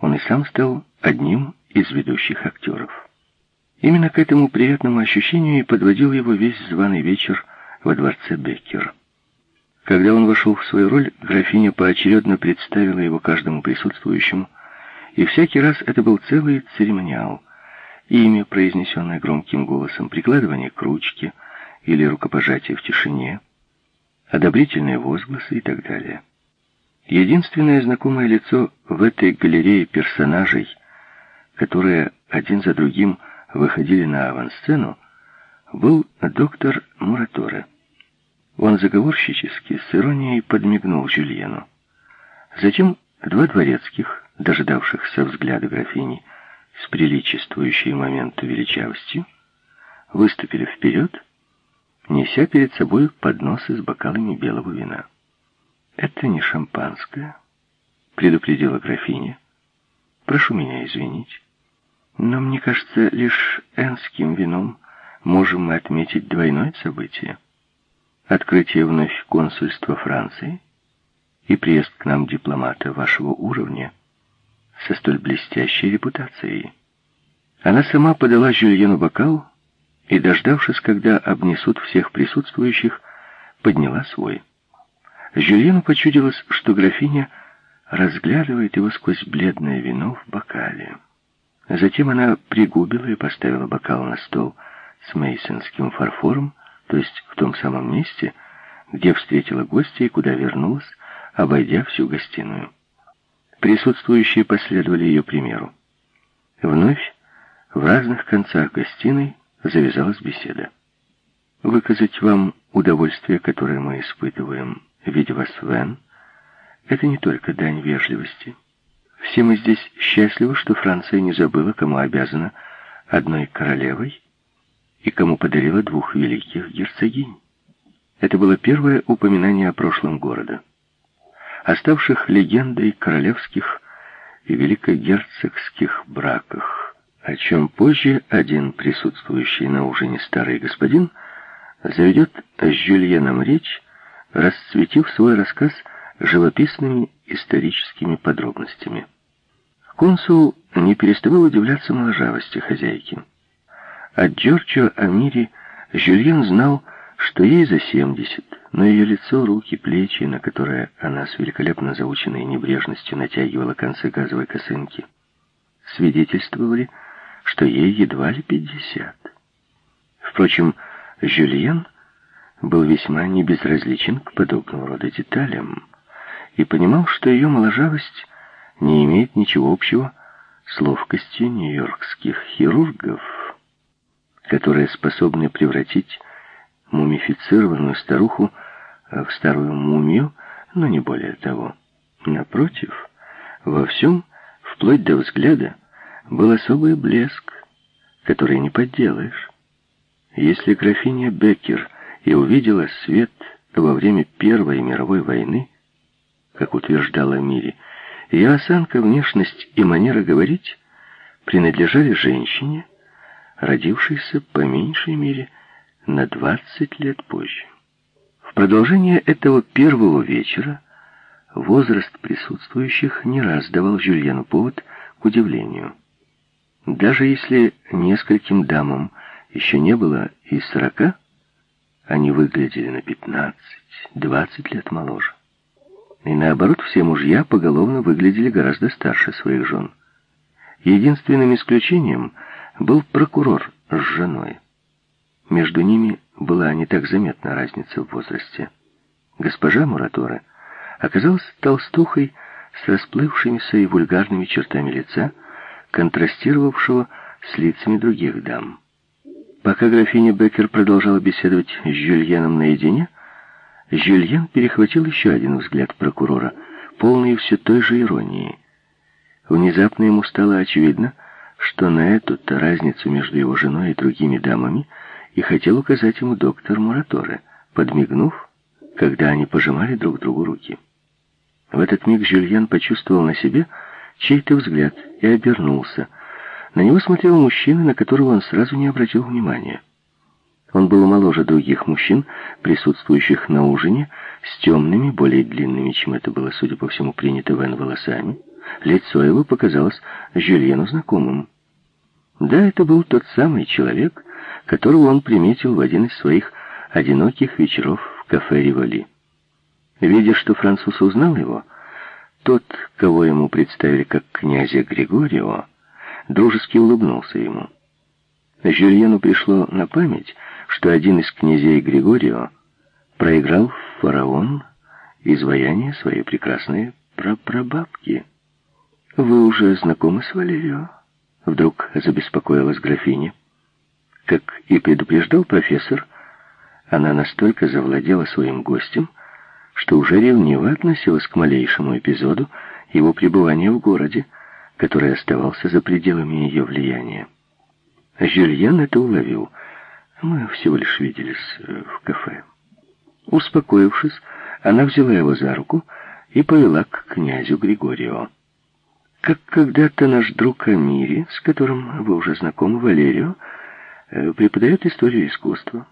он и сам стал одним из ведущих актеров. Именно к этому приятному ощущению и подводил его весь званый вечер во дворце Беккер. Когда он вошел в свою роль, графиня поочередно представила его каждому присутствующему, и всякий раз это был целый церемониал. Имя, произнесенное громким голосом, прикладывание к ручке или рукопожатие в тишине, одобрительные возгласы и так далее. Единственное знакомое лицо в этой галерее персонажей, которые один за другим выходили на авансцену, был доктор Мураторе. Он заговорщически, с иронией подмигнул Жюльену. Затем два дворецких, дожидавшихся взгляда графини с приличествующей моменту величавостью, выступили вперед, неся перед собой подносы с бокалами белого вина. «Это не шампанское», — предупредила графиня. «Прошу меня извинить, но мне кажется, лишь энским вином можем мы отметить двойное событие. Открытие вновь консульства Франции и приезд к нам дипломата вашего уровня со столь блестящей репутацией. Она сама подала Жюльену бокал и, дождавшись, когда обнесут всех присутствующих, подняла свой. Жюльену почудилось, что графиня разглядывает его сквозь бледное вино в бокале. Затем она пригубила и поставила бокал на стол с мейсонским фарфором, то есть в том самом месте, где встретила гостя и куда вернулась, обойдя всю гостиную. Присутствующие последовали ее примеру. Вновь в разных концах гостиной завязалась беседа. Выказать вам удовольствие, которое мы испытываем, видя вас Вен, это не только дань вежливости. Все мы здесь счастливы, что Франция не забыла, кому обязана одной королевой и кому подарила двух великих герцогинь. Это было первое упоминание о прошлом города. Оставших легендой королевских и великогерцогских браках, о чем позже один присутствующий на ужине старый господин заведет с Жюльеном речь, расцветив свой рассказ живописными историческими подробностями. Консул не переставал удивляться моложавости хозяйки. От Джорджо Амири Жюльен знал, что ей за семьдесят, но ее лицо, руки, плечи, на которые она с великолепно заученной небрежностью натягивала концы газовой косынки, свидетельствовали, что ей едва ли пятьдесят. Впрочем, Жюльен был весьма небезразличен к подобного рода деталям и понимал, что ее моложавость не имеет ничего общего с ловкостью нью-йоркских хирургов, которые способны превратить мумифицированную старуху в старую мумию, но не более того. Напротив, во всем, вплоть до взгляда, был особый блеск, который не подделаешь. Если графиня Беккер и увидела свет во время Первой мировой войны, как утверждала Мири, ее осанка, внешность и манера говорить принадлежали женщине, родившейся по меньшей мере на 20 лет позже. В продолжение этого первого вечера возраст присутствующих не раз давал Жюльену повод к удивлению. Даже если нескольким дамам еще не было и сорока, они выглядели на 15-20 лет моложе. И наоборот, все мужья поголовно выглядели гораздо старше своих жен. Единственным исключением был прокурор с женой. Между ними была не так заметна разница в возрасте. Госпожа Муратора оказалась толстухой с расплывшимися и вульгарными чертами лица, контрастировавшего с лицами других дам. Пока графиня Беккер продолжала беседовать с Жюльеном наедине, Жюльен перехватил еще один взгляд прокурора, полный все той же иронии. Внезапно ему стало очевидно, что на эту-то разницу между его женой и другими дамами и хотел указать ему доктор Мураторе, подмигнув, когда они пожимали друг другу руки. В этот миг Жюльен почувствовал на себе чей-то взгляд и обернулся. На него смотрел мужчина, на которого он сразу не обратил внимания. Он был моложе других мужчин, присутствующих на ужине, с темными, более длинными, чем это было, судя по всему, принято Вен волосами, лицо его показалось Жюльену знакомым. Да, это был тот самый человек, которого он приметил в один из своих одиноких вечеров в кафе «Риволи». Видя, что француз узнал его, тот, кого ему представили как князя Григорио, дружески улыбнулся ему. Жюльену пришло на память, что один из князей Григорио проиграл в фараон изваяние своей прекрасной прапрабабки. «Вы уже знакомы с Валерио?» Вдруг забеспокоилась графиня. Как и предупреждал профессор, она настолько завладела своим гостем, что уже ревниво относилась к малейшему эпизоду его пребывания в городе, который оставался за пределами ее влияния. Жюльен это уловил. Мы всего лишь виделись э, в кафе. Успокоившись, она взяла его за руку и повела к князю Григорио. Как когда-то наш друг Амири, с которым вы уже знакомы, Валерио, э, преподает историю искусства.